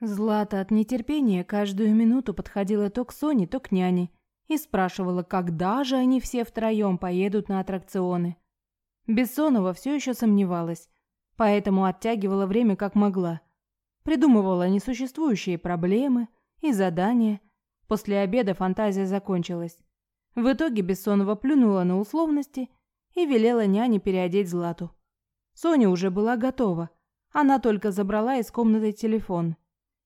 Злата от нетерпения каждую минуту подходила то к Соне, то к няне и спрашивала, когда же они все втроем поедут на аттракционы. Бессонова все еще сомневалась, поэтому оттягивала время как могла. Придумывала несуществующие проблемы и задания. После обеда фантазия закончилась. В итоге Бессонова плюнула на условности и велела няне переодеть Злату. Соня уже была готова. Она только забрала из комнаты телефон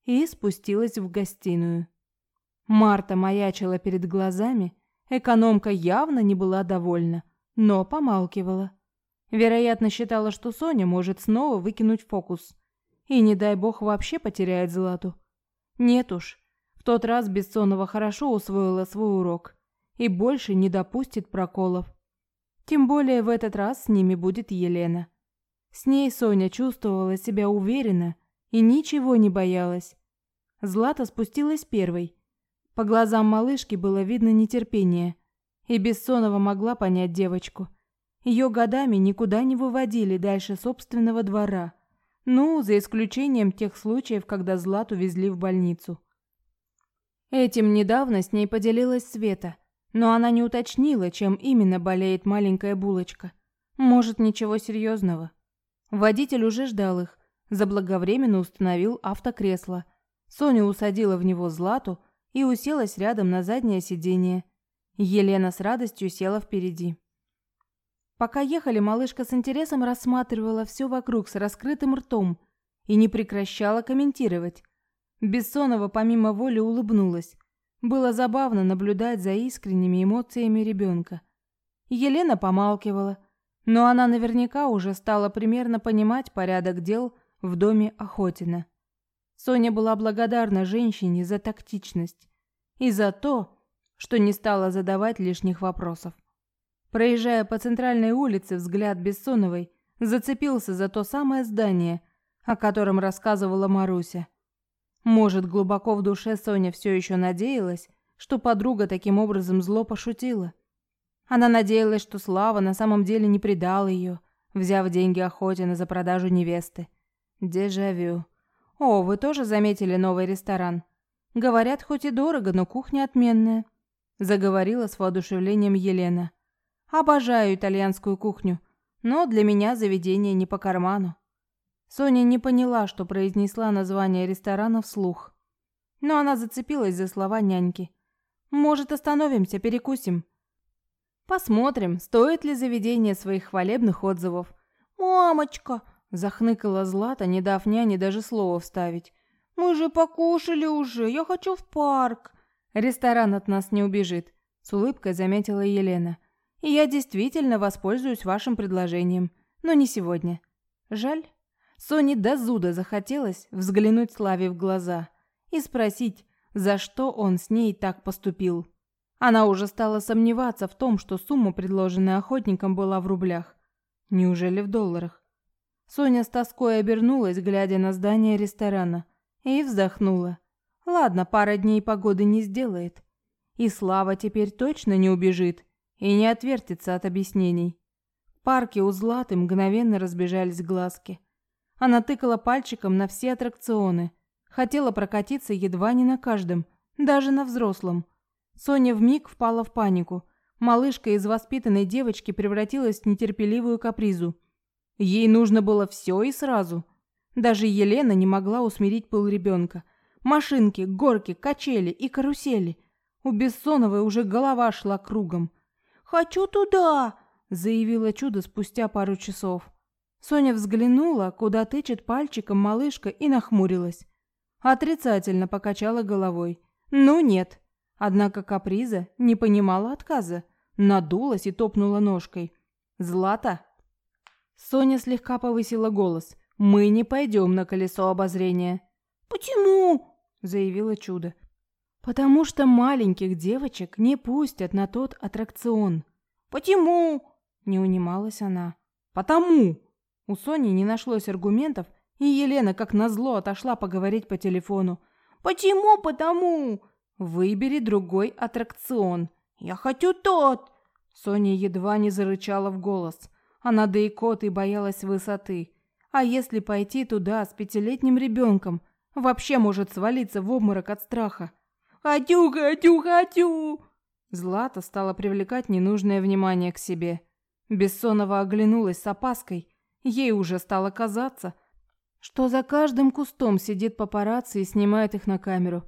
и спустилась в гостиную. Марта маячила перед глазами, экономка явно не была довольна, но помалкивала. Вероятно, считала, что Соня может снова выкинуть фокус. И, не дай бог, вообще потеряет Злату. Нет уж, в тот раз Бессонова хорошо усвоила свой урок и больше не допустит проколов. Тем более в этот раз с ними будет Елена. С ней Соня чувствовала себя уверенно и ничего не боялась. Злата спустилась первой. По глазам малышки было видно нетерпение, и Бессонова могла понять девочку. Ее годами никуда не выводили дальше собственного двора. Ну, за исключением тех случаев, когда Злату везли в больницу. Этим недавно с ней поделилась Света, но она не уточнила, чем именно болеет маленькая булочка. Может, ничего серьезного. Водитель уже ждал их, заблаговременно установил автокресло. Соня усадила в него Злату и уселась рядом на заднее сиденье. Елена с радостью села впереди. Пока ехали, малышка с интересом рассматривала все вокруг с раскрытым ртом и не прекращала комментировать. Бессонова помимо воли улыбнулась. Было забавно наблюдать за искренними эмоциями ребенка. Елена помалкивала, но она наверняка уже стала примерно понимать порядок дел в доме Охотина. Соня была благодарна женщине за тактичность и за то, что не стала задавать лишних вопросов. Проезжая по центральной улице, взгляд Бессоновой зацепился за то самое здание, о котором рассказывала Маруся. Может, глубоко в душе Соня все еще надеялась, что подруга таким образом зло пошутила. Она надеялась, что Слава на самом деле не предал ее, взяв деньги Охотина за продажу невесты. Дежавю. О, вы тоже заметили новый ресторан? Говорят, хоть и дорого, но кухня отменная. Заговорила с воодушевлением Елена. Обожаю итальянскую кухню, но для меня заведение не по карману. Соня не поняла, что произнесла название ресторана вслух. Но она зацепилась за слова няньки. Может, остановимся, перекусим? Посмотрим, стоит ли заведение своих хвалебных отзывов. «Мамочка!» – захныкала Злата, не дав няне даже слова вставить. «Мы же покушали уже, я хочу в парк!» «Ресторан от нас не убежит», – с улыбкой заметила Елена. «И я действительно воспользуюсь вашим предложением, но не сегодня. Жаль». Соне до зуда захотелось взглянуть Славе в глаза и спросить, за что он с ней так поступил. Она уже стала сомневаться в том, что сумма, предложенная охотником, была в рублях. Неужели в долларах? Соня с тоской обернулась, глядя на здание ресторана, и вздохнула. Ладно, пара дней погоды не сделает. И Слава теперь точно не убежит и не отвертится от объяснений. В парке у Златы мгновенно разбежались глазки. Она тыкала пальчиком на все аттракционы. Хотела прокатиться едва не на каждом, даже на взрослом. Соня вмиг впала в панику. Малышка из воспитанной девочки превратилась в нетерпеливую капризу. Ей нужно было все и сразу. Даже Елена не могла усмирить пыл ребенка. Машинки, горки, качели и карусели. У Бессоновой уже голова шла кругом. «Хочу туда!» – заявила чудо спустя пару часов. Соня взглянула, куда тычет пальчиком малышка и нахмурилась. Отрицательно покачала головой. «Ну нет, Однако каприза не понимала отказа, надулась и топнула ножкой. «Злата!» Соня слегка повысила голос. «Мы не пойдем на колесо обозрения». «Почему?» – заявила чудо. «Потому что маленьких девочек не пустят на тот аттракцион». «Почему?» – не унималась она. «Потому!» У Сони не нашлось аргументов, и Елена, как назло, отошла поговорить по телефону. «Почему потому?» Выбери другой аттракцион. Я хочу тот. Соня едва не зарычала в голос. Она да и кот и боялась высоты. А если пойти туда с пятилетним ребенком? Вообще может свалиться в обморок от страха. «Хочу, хочу, хочу!» Злата стала привлекать ненужное внимание к себе. Бессонова оглянулась с опаской. Ей уже стало казаться, что за каждым кустом сидит папарацци и снимает их на камеру.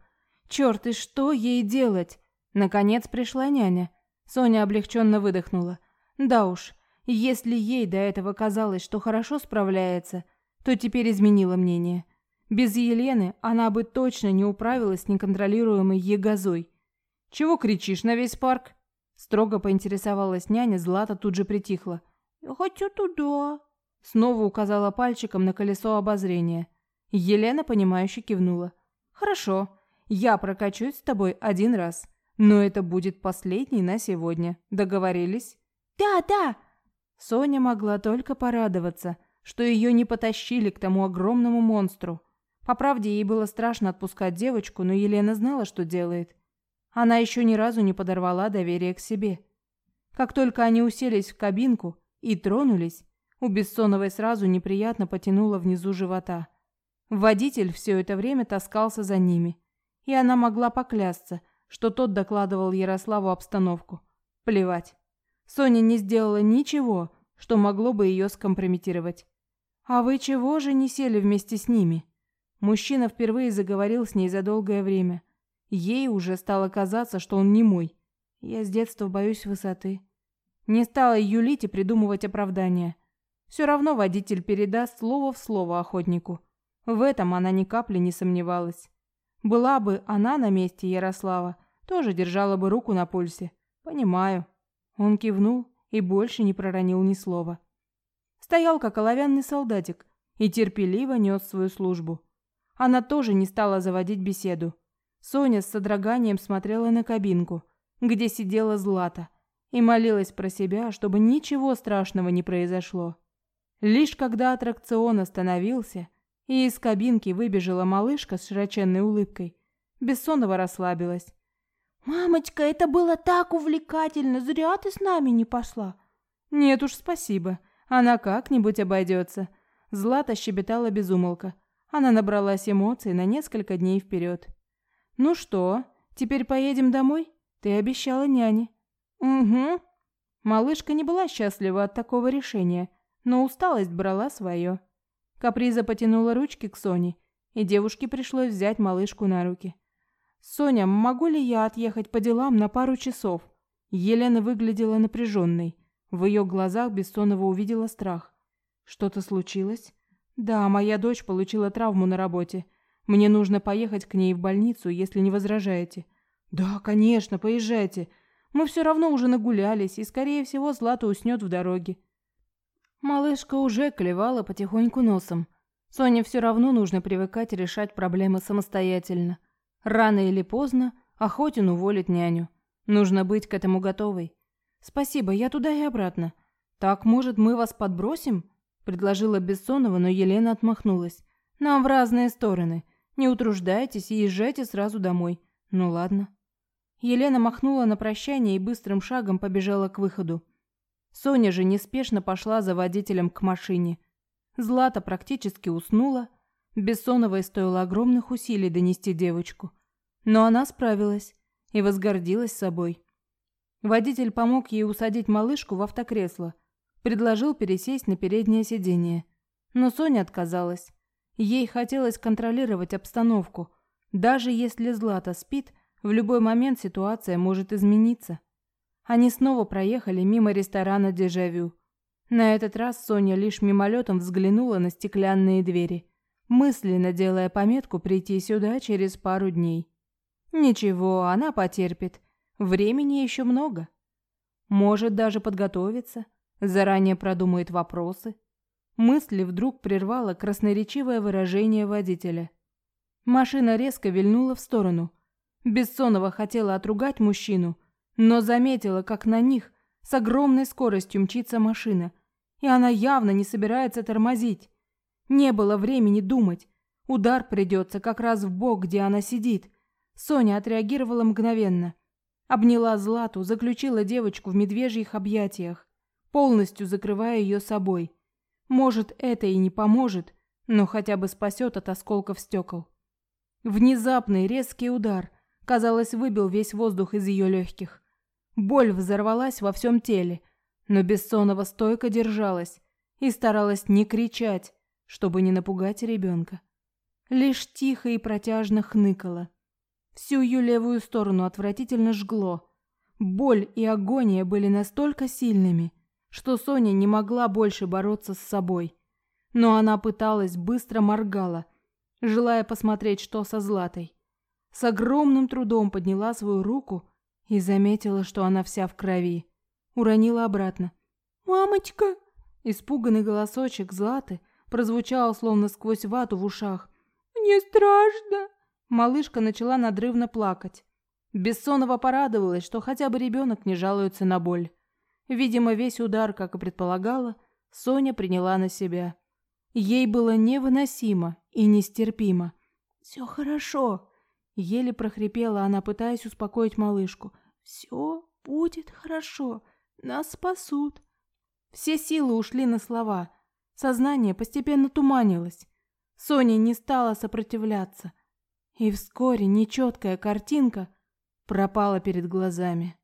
Черт, и что ей делать? Наконец пришла няня. Соня облегченно выдохнула. Да уж, если ей до этого казалось, что хорошо справляется, то теперь изменила мнение. Без Елены она бы точно не управилась с неконтролируемой егозой. «Чего кричишь на весь парк?» Строго поинтересовалась няня, Злата тут же притихла. «Я хочу туда», — снова указала пальчиком на колесо обозрения. Елена, понимающе кивнула. «Хорошо, я прокачусь с тобой один раз, но это будет последний на сегодня. Договорились?» «Да, да!» Соня могла только порадоваться, что ее не потащили к тому огромному монстру. По правде, ей было страшно отпускать девочку, но Елена знала, что делает. Она еще ни разу не подорвала доверие к себе. Как только они уселись в кабинку и тронулись, у Бессоновой сразу неприятно потянуло внизу живота. Водитель все это время таскался за ними, и она могла поклясться, что тот докладывал Ярославу обстановку. Плевать. Соня не сделала ничего, что могло бы ее скомпрометировать. «А вы чего же не сели вместе с ними?» Мужчина впервые заговорил с ней за долгое время. Ей уже стало казаться, что он не мой. Я с детства боюсь высоты. Не стала юлить и придумывать оправдания. Все равно водитель передаст слово в слово охотнику. В этом она ни капли не сомневалась. Была бы она на месте Ярослава, тоже держала бы руку на пульсе. Понимаю. Он кивнул и больше не проронил ни слова. Стоял как оловянный солдатик и терпеливо нес свою службу. Она тоже не стала заводить беседу. Соня с содроганием смотрела на кабинку, где сидела Злата, и молилась про себя, чтобы ничего страшного не произошло. Лишь когда аттракцион остановился, и из кабинки выбежала малышка с широченной улыбкой, Бессонова расслабилась. «Мамочка, это было так увлекательно! Зря ты с нами не пошла!» «Нет уж, спасибо. Она как-нибудь обойдется». Злата щебетала безумолка. Она набралась эмоций на несколько дней вперед. «Ну что, теперь поедем домой? Ты обещала няне». «Угу». Малышка не была счастлива от такого решения, но усталость брала свое. Каприза потянула ручки к Соне, и девушке пришлось взять малышку на руки. «Соня, могу ли я отъехать по делам на пару часов?» Елена выглядела напряженной. В ее глазах Бессонова увидела страх. «Что-то случилось?» Да, моя дочь получила травму на работе. Мне нужно поехать к ней в больницу, если не возражаете. Да, конечно, поезжайте. Мы все равно уже нагулялись, и скорее всего Злата уснет в дороге. Малышка уже клевала потихоньку носом. Соне все равно нужно привыкать решать проблемы самостоятельно. Рано или поздно Охотин уволит няню. Нужно быть к этому готовой. Спасибо, я туда и обратно. Так, может, мы вас подбросим? предложила Бессонова, но Елена отмахнулась. Нам в разные стороны. Не утруждайтесь и езжайте сразу домой. Ну ладно. Елена махнула на прощание и быстрым шагом побежала к выходу. Соня же неспешно пошла за водителем к машине. Злата практически уснула. Бессоновой стоило огромных усилий донести девочку. Но она справилась и возгордилась собой. Водитель помог ей усадить малышку в автокресло – Предложил пересесть на переднее сиденье. Но Соня отказалась. Ей хотелось контролировать обстановку. Даже если Злата спит, в любой момент ситуация может измениться. Они снова проехали мимо ресторана «Дежавю». На этот раз Соня лишь мимолетом взглянула на стеклянные двери, мысленно делая пометку прийти сюда через пару дней. Ничего, она потерпит. Времени еще много. Может даже подготовиться заранее продумает вопросы. Мысли вдруг прервало красноречивое выражение водителя. Машина резко вильнула в сторону. Бессонова хотела отругать мужчину, но заметила, как на них с огромной скоростью мчится машина, и она явно не собирается тормозить. Не было времени думать. Удар придется как раз в бок, где она сидит. Соня отреагировала мгновенно. Обняла Злату, заключила девочку в медвежьих объятиях полностью закрывая ее собой. Может, это и не поможет, но хотя бы спасет от осколков стекол. Внезапный резкий удар, казалось, выбил весь воздух из ее легких. Боль взорвалась во всем теле, но Бессонова стойко держалась и старалась не кричать, чтобы не напугать ребенка. Лишь тихо и протяжно хныкала. Всю ее левую сторону отвратительно жгло. Боль и агония были настолько сильными, что Соня не могла больше бороться с собой. Но она пыталась, быстро моргала, желая посмотреть, что со Златой. С огромным трудом подняла свою руку и заметила, что она вся в крови. Уронила обратно. «Мамочка!» Испуганный голосочек Златы прозвучал словно сквозь вату в ушах. «Мне страшно!» Малышка начала надрывно плакать. Бессонова порадовалась, что хотя бы ребенок не жалуется на боль. Видимо, весь удар, как и предполагала, Соня приняла на себя. Ей было невыносимо и нестерпимо. «Все хорошо», — еле прохрипела она, пытаясь успокоить малышку. «Все будет хорошо. Нас спасут». Все силы ушли на слова. Сознание постепенно туманилось. Соня не стала сопротивляться. И вскоре нечеткая картинка пропала перед глазами.